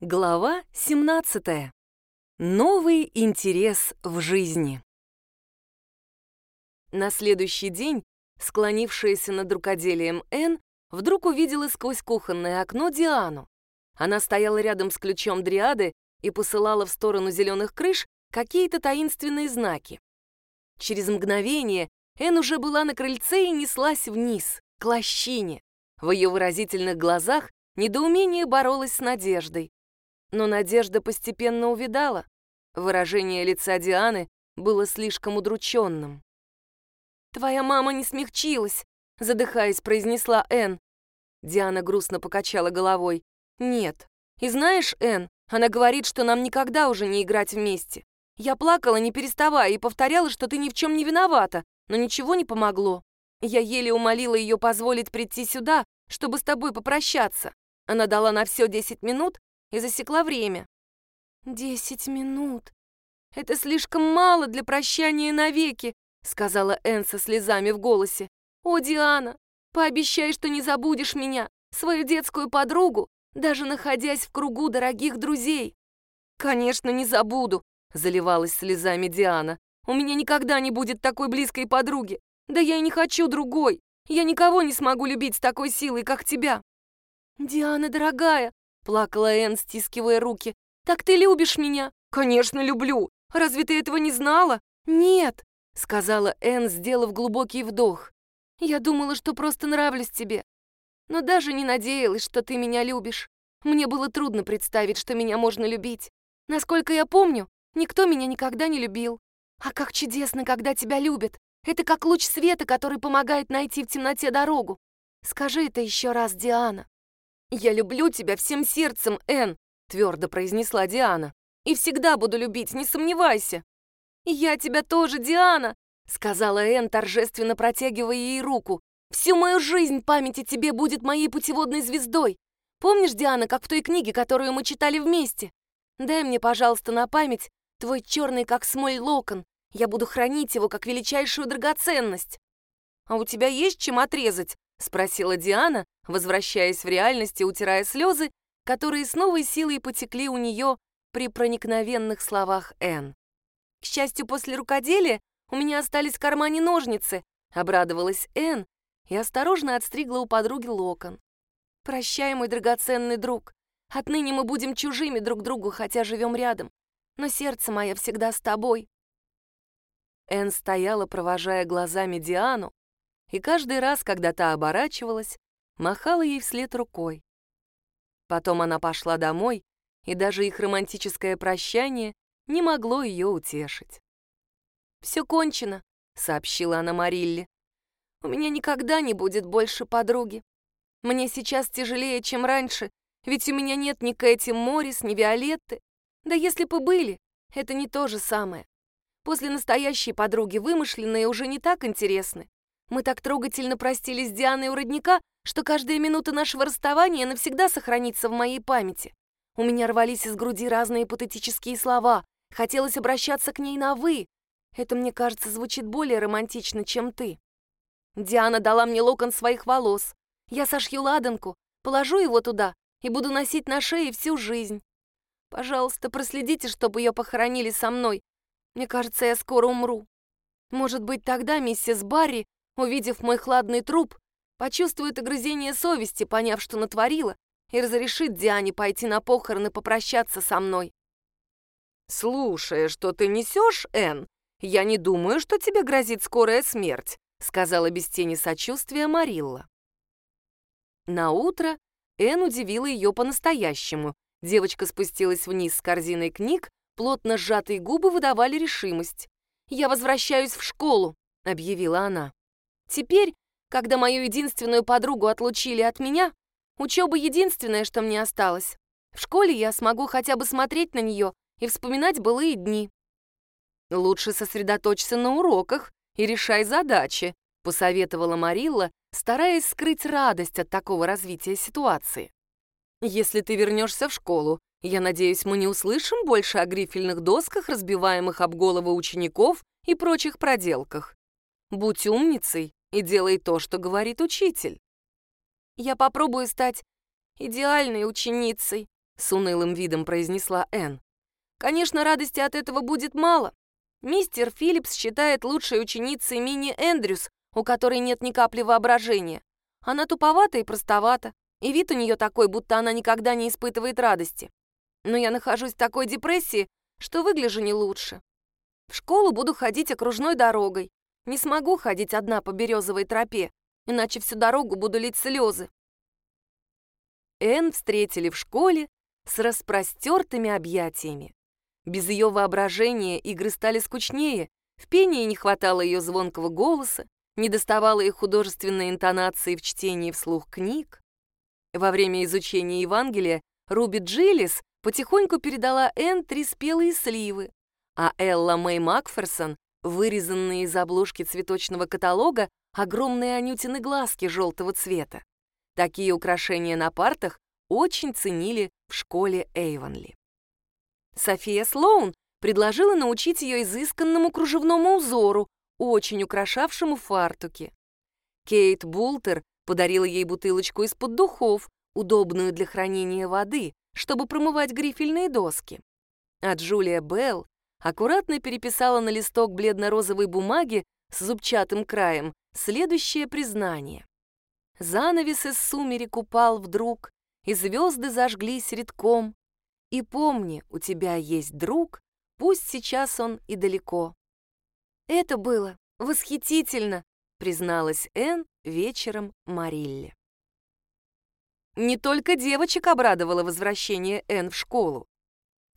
Глава 17. Новый интерес в жизни. На следующий день, склонившаяся над рукоделием Энн, вдруг увидела сквозь кухонное окно Диану. Она стояла рядом с ключом дриады и посылала в сторону зеленых крыш какие-то таинственные знаки. Через мгновение Энн уже была на крыльце и неслась вниз, к лощине. В ее выразительных глазах недоумение боролось с надеждой. Но надежда постепенно увидала. Выражение лица Дианы было слишком удрученным. «Твоя мама не смягчилась», — задыхаясь, произнесла Энн. Диана грустно покачала головой. «Нет. И знаешь, Энн, она говорит, что нам никогда уже не играть вместе. Я плакала, не переставая, и повторяла, что ты ни в чем не виновата, но ничего не помогло. Я еле умолила ее позволить прийти сюда, чтобы с тобой попрощаться. Она дала на все 10 минут, и засекла время. «Десять минут. Это слишком мало для прощания навеки», сказала Энн со слезами в голосе. «О, Диана, пообещай, что не забудешь меня, свою детскую подругу, даже находясь в кругу дорогих друзей». «Конечно, не забуду», заливалась слезами Диана. «У меня никогда не будет такой близкой подруги. Да я и не хочу другой. Я никого не смогу любить с такой силой, как тебя». «Диана, дорогая, Плакала Энн, стискивая руки. «Так ты любишь меня?» «Конечно, люблю. Разве ты этого не знала?» «Нет», — сказала Энн, сделав глубокий вдох. «Я думала, что просто нравлюсь тебе. Но даже не надеялась, что ты меня любишь. Мне было трудно представить, что меня можно любить. Насколько я помню, никто меня никогда не любил. А как чудесно, когда тебя любят. Это как луч света, который помогает найти в темноте дорогу. Скажи это еще раз, Диана. «Я люблю тебя всем сердцем, Энн», — твердо произнесла Диана. «И всегда буду любить, не сомневайся». «Я тебя тоже, Диана», — сказала Энн, торжественно протягивая ей руку. «Всю мою жизнь память о тебе будет моей путеводной звездой. Помнишь, Диана, как в той книге, которую мы читали вместе? Дай мне, пожалуйста, на память твой черный, как смоль, локон. Я буду хранить его, как величайшую драгоценность. А у тебя есть чем отрезать?» — спросила Диана, возвращаясь в реальность и утирая слезы, которые с новой силой потекли у нее при проникновенных словах Энн. «К счастью, после рукоделия у меня остались в кармане ножницы», — обрадовалась Энн и осторожно отстригла у подруги локон. «Прощай, мой драгоценный друг. Отныне мы будем чужими друг другу, хотя живем рядом. Но сердце мое всегда с тобой». Энн стояла, провожая глазами Диану, и каждый раз, когда та оборачивалась, махала ей вслед рукой. Потом она пошла домой, и даже их романтическое прощание не могло ее утешить. «Все кончено», — сообщила она Марилле. «У меня никогда не будет больше подруги. Мне сейчас тяжелее, чем раньше, ведь у меня нет ни Кэти Моррис, ни Виолетты. Да если бы были, это не то же самое. После настоящей подруги вымышленные уже не так интересны. Мы так трогательно простились с Дианой у родника, что каждая минута нашего расставания навсегда сохранится в моей памяти. У меня рвались из груди разные патетические слова. Хотелось обращаться к ней на «вы». Это, мне кажется, звучит более романтично, чем ты. Диана дала мне локон своих волос. Я сошью ладанку, положу его туда и буду носить на шее всю жизнь. Пожалуйста, проследите, чтобы ее похоронили со мной. Мне кажется, я скоро умру. Может быть, тогда миссис Барри увидев мой хладный труп, почувствует огрызение совести, поняв, что натворила, и разрешит Диане пойти на похороны попрощаться со мной. «Слушай, что ты несешь, Энн? Я не думаю, что тебе грозит скорая смерть», сказала без тени сочувствия Марилла. На утро Энн удивила ее по-настоящему. Девочка спустилась вниз с корзиной книг, плотно сжатые губы выдавали решимость. «Я возвращаюсь в школу», — объявила она. Теперь, когда мою единственную подругу отлучили от меня, учеба единственное, что мне осталось. В школе я смогу хотя бы смотреть на нее и вспоминать былые дни. «Лучше сосредоточься на уроках и решай задачи», посоветовала Марилла, стараясь скрыть радость от такого развития ситуации. «Если ты вернешься в школу, я надеюсь, мы не услышим больше о грифельных досках, разбиваемых об головы учеников и прочих проделках. Будь умницей и делай то, что говорит учитель. Я попробую стать идеальной ученицей, с унылым видом произнесла Энн. Конечно, радости от этого будет мало. Мистер Филлипс считает лучшей ученицей Мини Эндрюс, у которой нет ни капли воображения. Она туповата и простовата, и вид у нее такой, будто она никогда не испытывает радости. Но я нахожусь в такой депрессии, что выгляжу не лучше. В школу буду ходить окружной дорогой. Не смогу ходить одна по березовой тропе, иначе всю дорогу буду лить слезы. Энн встретили в школе с распростертыми объятиями. Без ее воображения игры стали скучнее, в пении не хватало ее звонкого голоса, не доставало их художественной интонации в чтении вслух книг. Во время изучения Евангелия Руби Джилlis потихоньку передала Энн три спелые сливы, а Элла Мэй Макферсон, вырезанные из обложки цветочного каталога, огромные анютины глазки желтого цвета. Такие украшения на партах очень ценили в школе Эйвонли. София Слоун предложила научить ее изысканному кружевному узору, очень украшавшему фартуки. Кейт Бултер подарила ей бутылочку из-под духов, удобную для хранения воды, чтобы промывать грифельные доски. А Джулия Белл аккуратно переписала на листок бледно-розовой бумаги с зубчатым краем следующее признание. Занавес из сумерек упал вдруг, и звезды зажглись редком. И помни, у тебя есть друг, пусть сейчас он и далеко. Это было восхитительно, призналась Энн вечером Марилле. Не только девочек обрадовало возвращение Энн в школу.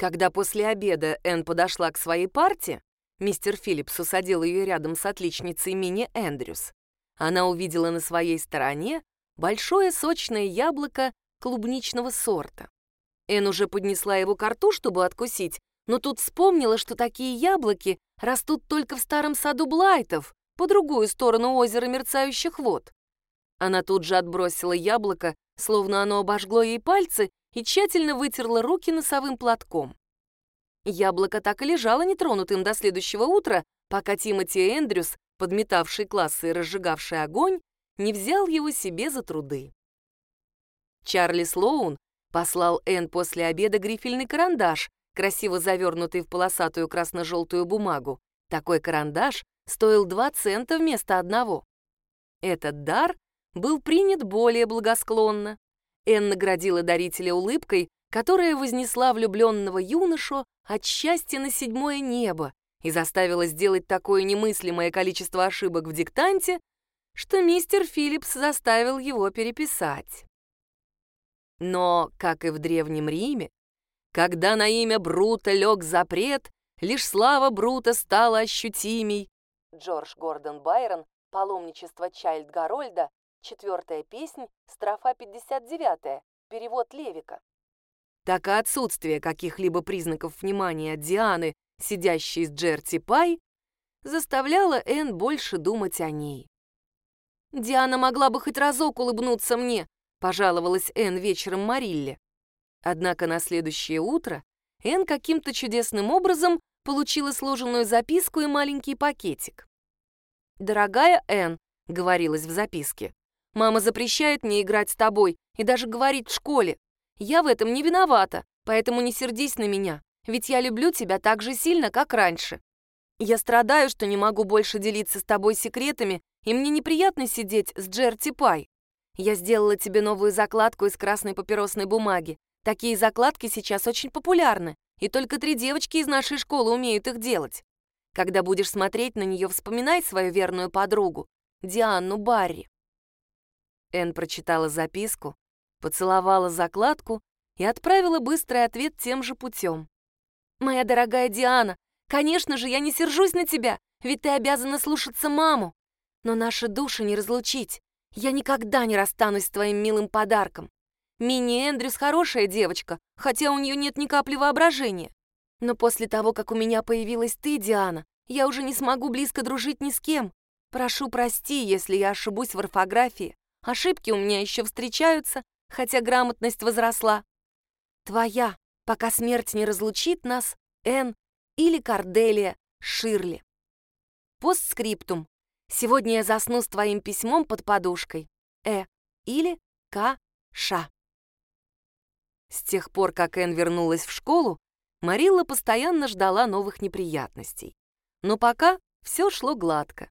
Когда после обеда Энн подошла к своей парте, мистер Филлипс усадил ее рядом с отличницей Мини Эндрюс. Она увидела на своей стороне большое сочное яблоко клубничного сорта. Энн уже поднесла его к рту, чтобы откусить, но тут вспомнила, что такие яблоки растут только в старом саду Блайтов, по другую сторону озера мерцающих вод. Она тут же отбросила яблоко, словно оно обожгло ей пальцы, и тщательно вытерла руки носовым платком. Яблоко так и лежало нетронутым до следующего утра, пока Тимоти Эндрюс, подметавший классы и разжигавший огонь, не взял его себе за труды. Чарли Слоун послал Энн после обеда грифельный карандаш, красиво завернутый в полосатую красно-желтую бумагу. Такой карандаш стоил 2 цента вместо одного. Этот дар был принят более благосклонно. Энн наградила дарителя улыбкой, которая вознесла влюбленного юношу от счастья на седьмое небо и заставила сделать такое немыслимое количество ошибок в диктанте, что мистер Филлипс заставил его переписать. Но, как и в Древнем Риме, когда на имя Брута лег запрет, лишь слава Брута стала ощутимей. Джордж Гордон Байрон, паломничество Чайльд Гарольда, Четвертая песнь, строфа 59, перевод Левика. Так и отсутствие каких-либо признаков внимания Дианы, сидящей с Джерти Пай, заставляло Энн больше думать о ней. «Диана могла бы хоть разок улыбнуться мне», — пожаловалась Энн вечером Марилле. Однако на следующее утро Энн каким-то чудесным образом получила сложенную записку и маленький пакетик. «Дорогая Энн», — говорилось в записке, Мама запрещает мне играть с тобой и даже говорит в школе. Я в этом не виновата, поэтому не сердись на меня, ведь я люблю тебя так же сильно, как раньше. Я страдаю, что не могу больше делиться с тобой секретами, и мне неприятно сидеть с Джерти Пай. Я сделала тебе новую закладку из красной папиросной бумаги. Такие закладки сейчас очень популярны, и только три девочки из нашей школы умеют их делать. Когда будешь смотреть на нее, вспоминай свою верную подругу, Дианну Барри. Энн прочитала записку, поцеловала закладку и отправила быстрый ответ тем же путем. «Моя дорогая Диана, конечно же, я не сержусь на тебя, ведь ты обязана слушаться маму. Но наши души не разлучить. Я никогда не расстанусь с твоим милым подарком. Мини Эндрюс хорошая девочка, хотя у нее нет ни капли воображения. Но после того, как у меня появилась ты, Диана, я уже не смогу близко дружить ни с кем. Прошу прости, если я ошибусь в орфографии. Ошибки у меня еще встречаются, хотя грамотность возросла. Твоя, пока смерть не разлучит нас, Н или Корделия Ширли. Постскриптум. Сегодня я засну с твоим письмом под подушкой. Э или К. Ш. С С тех пор, как Энн вернулась в школу, Марилла постоянно ждала новых неприятностей. Но пока все шло гладко.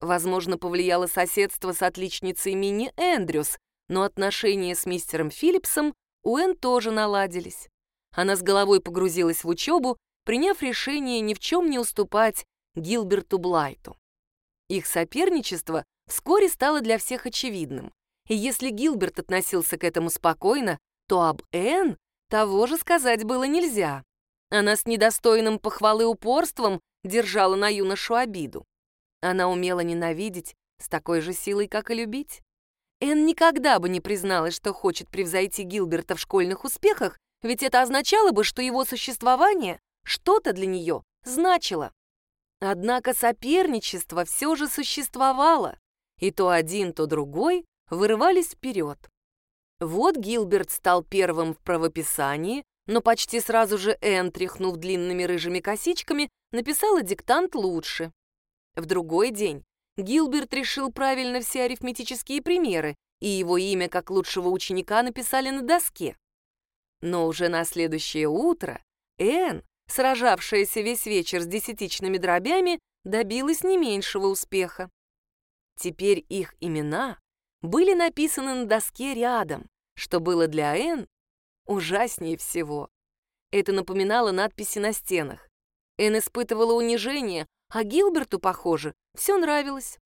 Возможно, повлияло соседство с отличницей Мини Эндрюс, но отношения с мистером Филлипсом у Энн тоже наладились. Она с головой погрузилась в учебу, приняв решение ни в чем не уступать Гилберту Блайту. Их соперничество вскоре стало для всех очевидным. И если Гилберт относился к этому спокойно, то об Энн того же сказать было нельзя. Она с недостойным похвалы упорством держала на юношу обиду. Она умела ненавидеть с такой же силой, как и любить. Энн никогда бы не призналась, что хочет превзойти Гилберта в школьных успехах, ведь это означало бы, что его существование что-то для нее значило. Однако соперничество все же существовало, и то один, то другой вырывались вперед. Вот Гилберт стал первым в правописании, но почти сразу же Энн, тряхнув длинными рыжими косичками, написала диктант лучше. В другой день Гилберт решил правильно все арифметические примеры, и его имя как лучшего ученика написали на доске. Но уже на следующее утро Энн, сражавшаяся весь вечер с десятичными дробями, добилась не меньшего успеха. Теперь их имена были написаны на доске рядом, что было для Энн ужаснее всего. Это напоминало надписи на стенах. Энн испытывала унижение, а Гилберту, похоже, все нравилось.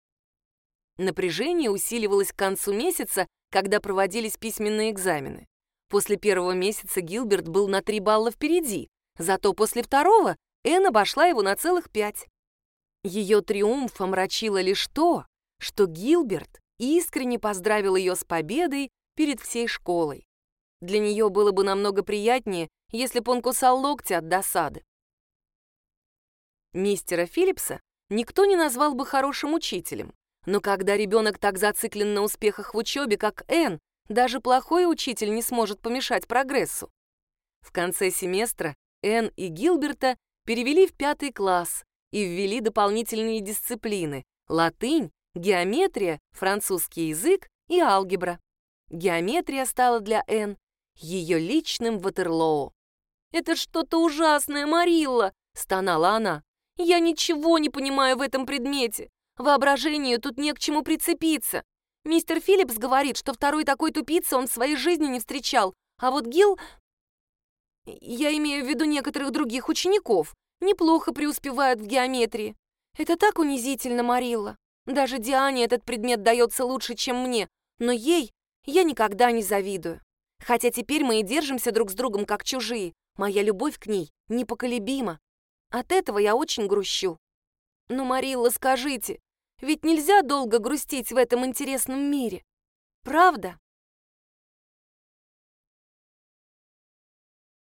Напряжение усиливалось к концу месяца, когда проводились письменные экзамены. После первого месяца Гилберт был на три балла впереди, зато после второго Энн обошла его на целых пять. Ее триумф омрачило лишь то, что Гилберт искренне поздравил ее с победой перед всей школой. Для нее было бы намного приятнее, если бы он кусал локти от досады. Мистера Филлипса никто не назвал бы хорошим учителем, но когда ребенок так зациклен на успехах в учебе, как Энн, даже плохой учитель не сможет помешать прогрессу. В конце семестра Энн и Гилберта перевели в пятый класс и ввели дополнительные дисциплины — латынь, геометрия, французский язык и алгебра. Геометрия стала для Энн ее личным Ватерлоу. «Это что-то ужасное, Марилла!» — стонала она. «Я ничего не понимаю в этом предмете. Воображению тут не к чему прицепиться. Мистер Филлипс говорит, что второй такой тупицы он в своей жизни не встречал, а вот Гил... Я имею в виду некоторых других учеников, неплохо преуспевают в геометрии. Это так унизительно, Марилла. Даже Диане этот предмет дается лучше, чем мне, но ей я никогда не завидую. Хотя теперь мы и держимся друг с другом как чужие. Моя любовь к ней непоколебима. От этого я очень грущу. Но, Марилла, скажите, ведь нельзя долго грустить в этом интересном мире. Правда?